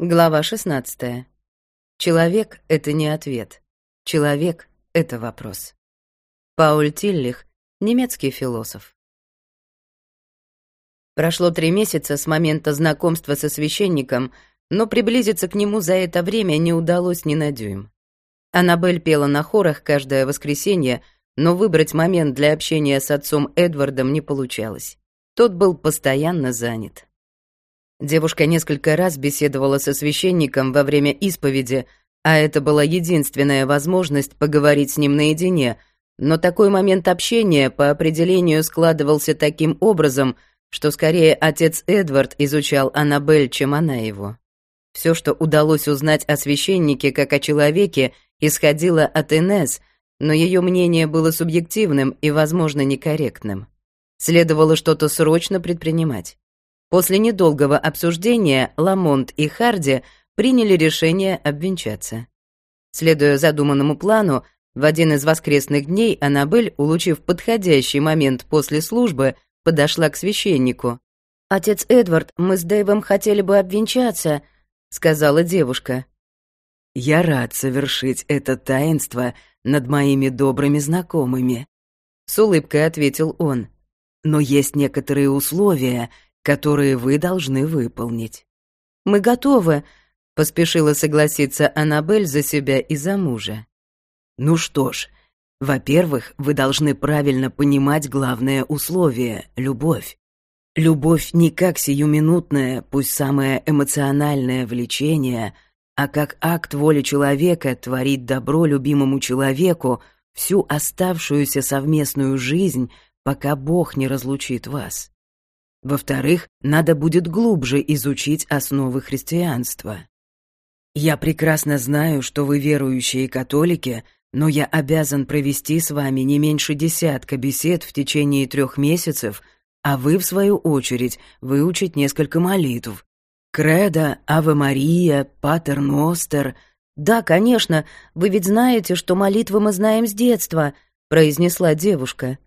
Глава 16. Человек — это не ответ. Человек — это вопрос. Пауль Тиллих, немецкий философ. Прошло три месяца с момента знакомства со священником, но приблизиться к нему за это время не удалось ни на дюйм. Аннабель пела на хорах каждое воскресенье, но выбрать момент для общения с отцом Эдвардом не получалось. Тот был постоянно занят. Девушка несколько раз беседовала со священником во время исповеди, а это была единственная возможность поговорить с ним наедине, но такой момент общения по определению складывался таким образом, что скорее отец Эдвард изучал Аннабель, чем она его. Все, что удалось узнать о священнике как о человеке, исходило от Инес, но ее мнение было субъективным и, возможно, некорректным. Следовало что-то срочно предпринимать. После недолгого обсуждения Ламонт и Харди приняли решение обвенчаться. Следуя задуманному плану, в один из воскресных дней Аннабель, улучив подходящий момент после службы, подошла к священнику. «Отец Эдвард, мы с Дэйвом хотели бы обвенчаться», — сказала девушка. «Я рад совершить это таинство над моими добрыми знакомыми», — с улыбкой ответил он. «Но есть некоторые условия, которые вы должны выполнить. Мы готовы, поспешила согласиться Анабель за себя и за мужа. Ну что ж, во-первых, вы должны правильно понимать главное условие любовь. Любовь не как сиюминутное, пусть самое эмоциональное влечение, а как акт воли человека творить добро любимому человеку всю оставшуюся совместную жизнь, пока Бог не разлучит вас. Во-вторых, надо будет глубже изучить основы христианства. Я прекрасно знаю, что вы верующие католики, но я обязан провести с вами не меньше десятка бесед в течение трех месяцев, а вы, в свою очередь, выучить несколько молитв. Кредо, Аве Мария, Патер Ностер. Да, конечно, вы ведь знаете, что молитвы мы знаем с детства, произнесла девушка.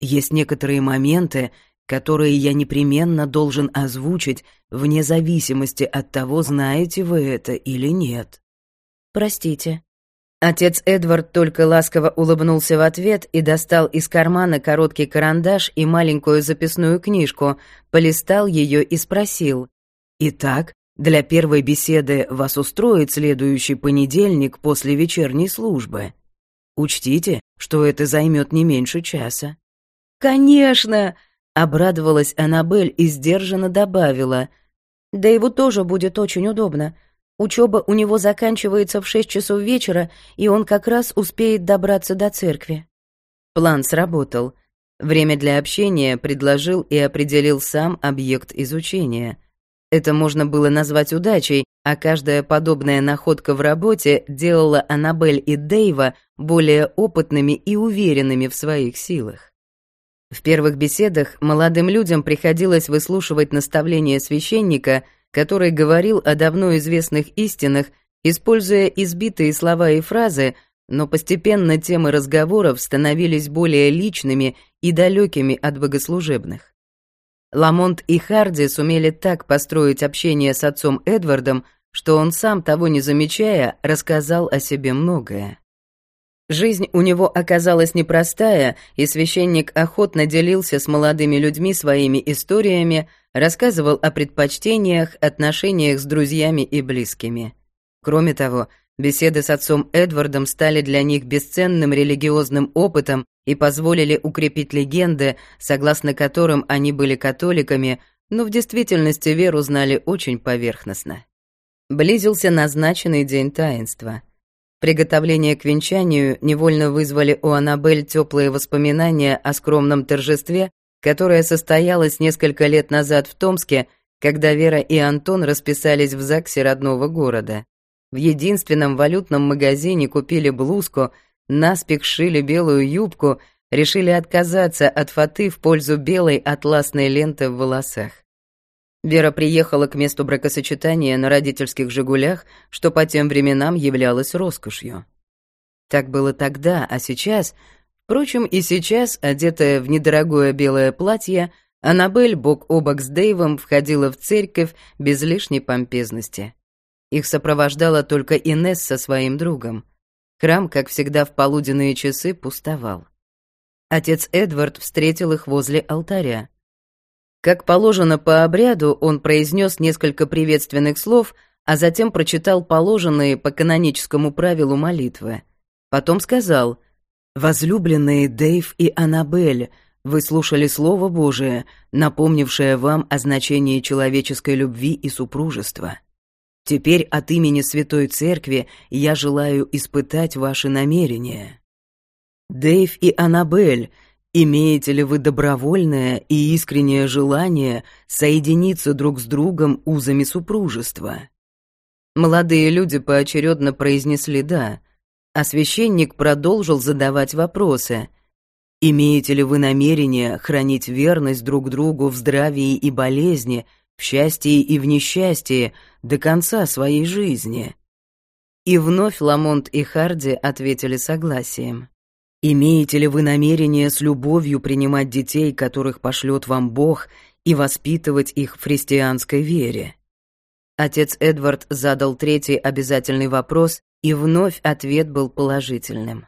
Есть некоторые моменты, которые я непременно должен озвучить вне зависимости от того, знаете вы это или нет. Простите. Отец Эдвард только ласково улыбнулся в ответ и достал из кармана короткий карандаш и маленькую записную книжку, полистал ее и спросил: "Итак, для первой беседы вас устроит следующий понедельник после вечерней службы. Учтите, что это займет не меньше часа". "Конечно", Обрадовалась Аннабель и сдержанно добавила. «Да его тоже будет очень удобно. Учеба у него заканчивается в шесть часов вечера, и он как раз успеет добраться до церкви». План сработал. Время для общения предложил и определил сам объект изучения. Это можно было назвать удачей, а каждая подобная находка в работе делала Аннабель и Дэйва более опытными и уверенными в своих силах. В первых беседах молодым людям приходилось выслушивать наставления священника, который говорил о давно известных истинах, используя избитые слова и фразы, но постепенно темы разговоров становились более личными и далекими от богослужебных. Ламонт и Харди сумели так построить общение с отцом Эдвардом, что он сам того не замечая рассказал о себе многое. Жизнь у него оказалась непростая, и священник охотно делился с молодыми людьми своими историями, рассказывал о предпочтениях, отношениях с друзьями и близкими. Кроме того, беседы с отцом Эдвардом стали для них бесценным религиозным опытом и позволили укрепить легенды, согласно которым они были католиками, но в действительности веру знали очень поверхностно. Близился назначенный день таинства — Приготовления к венчанию невольно вызвали у Анабель теплые воспоминания о скромном торжестве, которое состоялось несколько лет назад в Томске, когда Вера и Антон расписались в ЗАГСе родного города. В единственном валютном магазине купили блузку, наспех шили белую юбку, решили отказаться от фаты в пользу белой атласной ленты в волосах. Вера приехала к месту бракосочетания на родительских «Жигулях», что по тем временам являлось роскошью. Так было тогда, а сейчас... Впрочем, и сейчас, одетая в недорогое белое платье, Аннабель бок о бок с Дэйвом входила в церковь без лишней помпезности. Их сопровождала только Инесс со своим другом. Храм, как всегда в полуденные часы, пустовал. Отец Эдвард встретил их возле алтаря. Как положено по обряду, он произнес несколько приветственных слов, а затем прочитал положенные по каноническому правилу молитвы. Потом сказал «Возлюбленные Дэйв и Аннабель, вы слушали Слово Божие, напомнившее вам о значении человеческой любви и супружества. Теперь от имени Святой Церкви я желаю испытать ваши намерения. Дэйв и Аннабель, имеете ли вы добровольное и искреннее желание соединиться друг с другом узами супружества? Молодые люди поочередно произнесли «да», а священник продолжил задавать вопросы. «Имеете ли вы намерение хранить верность друг другу в здравии и болезни, в счастье и в несчастье до конца своей жизни?» И вновь Ламонт и Харди ответили согласием. «Имеете ли вы намерение с любовью принимать детей, которых пошлет вам Бог, и воспитывать их в христианской вере?» Отец Эдвард задал третий обязательный вопрос, и вновь ответ был положительным.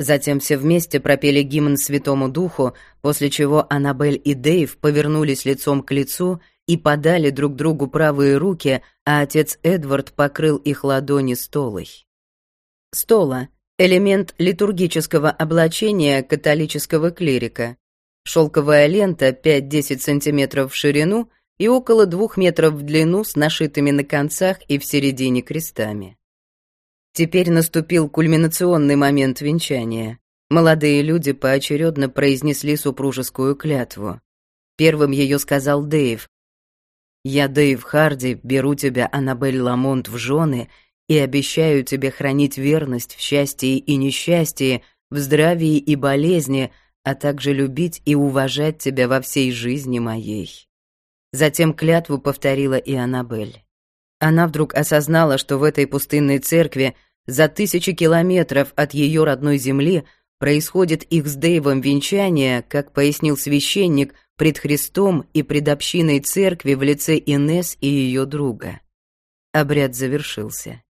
Затем все вместе пропели гимн Святому Духу, после чего Аннабель и Дэйв повернулись лицом к лицу и подали друг другу правые руки, а отец Эдвард покрыл их ладони столой. Стола — элемент литургического облачения католического клирика. Шелковая лента 5-10 см в ширину и около двух метров в длину с нашитыми на концах и в середине крестами. Теперь наступил кульминационный момент венчания. Молодые люди поочередно произнесли супружескую клятву. Первым ее сказал Дэйв. «Я, Дэйв Харди, беру тебя, Аннабель Ламонт, в жены и обещаю тебе хранить верность в счастье и несчастье, в здравии и болезни, а также любить и уважать тебя во всей жизни моей». Затем клятву повторила и Аннабель. Она вдруг осознала, что в этой пустынной церкви за тысячи километров от ее родной земли происходит их с Дэйвом венчание, как пояснил священник, пред Христом и пред общиной церкви в лице Инес и ее друга. Обряд завершился.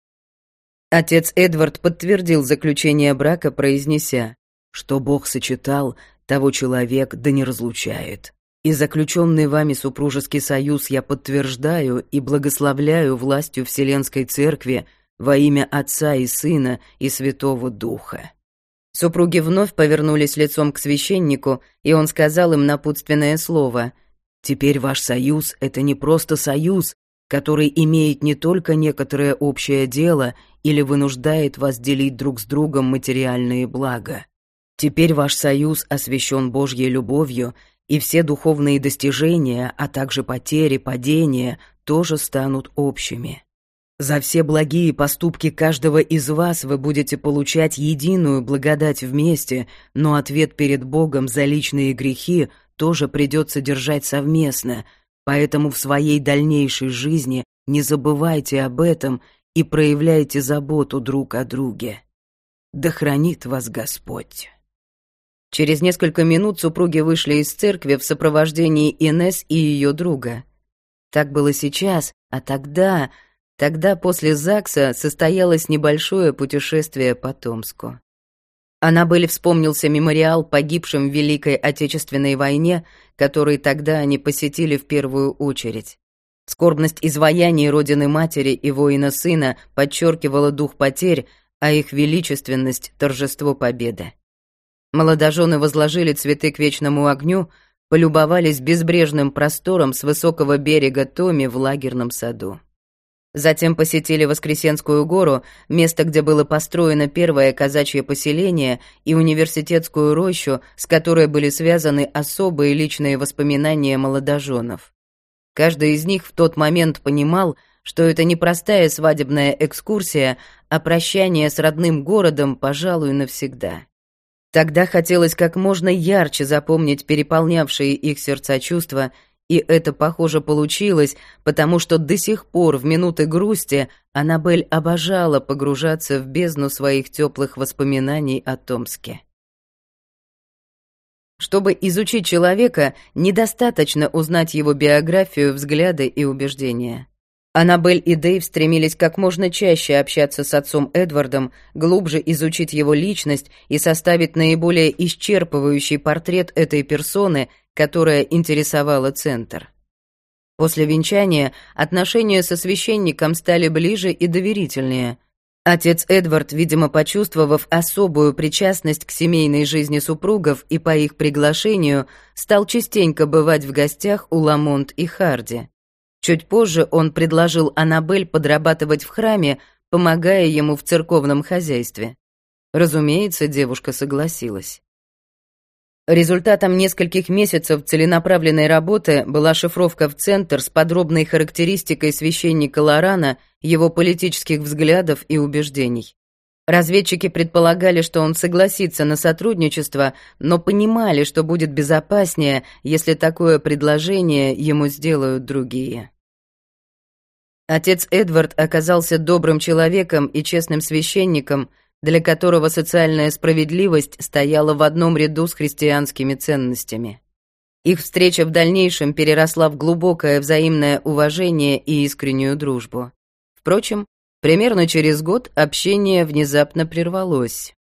Отец Эдвард подтвердил заключение брака, произнеся, что Бог сочетал, того человек да не разлучает. И заключенный вами супружеский союз я подтверждаю и благословляю властью Вселенской Церкви во имя Отца и Сына и Святого Духа». Супруги вновь повернулись лицом к священнику, и он сказал им напутственное слово. «Теперь ваш союз — это не просто союз, который имеет не только некоторое общее дело или вынуждает вас делить друг с другом материальные блага. Теперь ваш союз освящен Божьей любовью и все духовные достижения, а также потери, падения тоже станут общими. За все благие поступки каждого из вас вы будете получать единую благодать вместе, но ответ перед Богом за личные грехи тоже придется держать совместно, поэтому в своей дальнейшей жизни не забывайте об этом и проявляйте заботу друг о друге. Да хранит вас Господь. Через несколько минут супруги вышли из церкви в сопровождении Инес и ее друга. Так было сейчас, а тогда... Тогда после ЗАГСа состоялось небольшое путешествие по Томску. Аннабель вспомнился мемориал погибшим в Великой Отечественной войне, который тогда они посетили в первую очередь. Скорбность изваяний Родины Матери и воина Сына подчеркивала дух потерь, а их величественность — торжество победы. Молодожены возложили цветы к вечному огню, полюбовались безбрежным простором с высокого берега Томи в лагерном саду. Затем посетили Воскресенскую гору, место, где было построено первое казачье поселение, и университетскую рощу, с которой были связаны особые личные воспоминания молодоженов. Каждый из них в тот момент понимал, что это не простая свадебная экскурсия, а прощание с родным городом, пожалуй, навсегда. Тогда хотелось как можно ярче запомнить переполнявшие их сердца чувства, и это, похоже, получилось, потому что до сих пор в минуты грусти Аннабель обожала погружаться в бездну своих теплых воспоминаний о Томске. Чтобы изучить человека, недостаточно узнать его биографию, взгляды и убеждения. Аннабель и Дэйв стремились как можно чаще общаться с отцом Эдвардом, глубже изучить его личность и составить наиболее исчерпывающий портрет этой персоны, которая интересовала Центр. После венчания отношения со священником стали ближе и доверительнее. Отец Эдвард, видимо, почувствовав особую причастность к семейной жизни супругов и по их приглашению, стал частенько бывать в гостях у Ламонт и Харди. Чуть позже он предложил Аннабель подрабатывать в храме, помогая ему в церковном хозяйстве. Разумеется, девушка согласилась. Результатом нескольких месяцев целенаправленной работы была шифровка в центр с подробной характеристикой священника Лорана, его политических взглядов и убеждений. Разведчики предполагали, что он согласится на сотрудничество, но понимали, что будет безопаснее, если такое предложение ему сделают другие. Отец Эдвард оказался добрым человеком и честным священником, для которого социальная справедливость стояла в одном ряду с христианскими ценностями. Их встреча в дальнейшем переросла в глубокое взаимное уважение и искреннюю дружбу. Впрочем, Примерно через год общение внезапно прервалось.